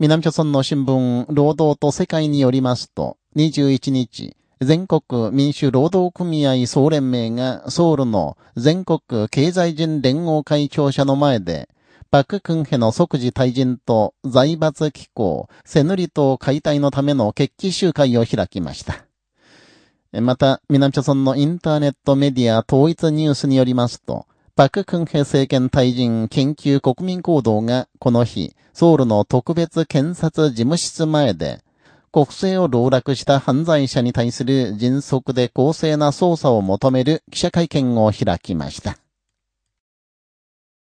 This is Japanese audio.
南朝村の新聞、労働と世界によりますと、21日、全国民主労働組合総連盟がソウルの全国経済人連合会庁舎の前で、パククンヘの即時退陣と財閥機構、セヌリ島解体のための決起集会を開きました。また、南朝村のインターネットメディア統一ニュースによりますと、パククンヘ政権退陣緊急国民行動がこの日、ソウルの特別検察事務室前で、国政を籠絡した犯罪者に対する迅速で公正な捜査を求める記者会見を開きました。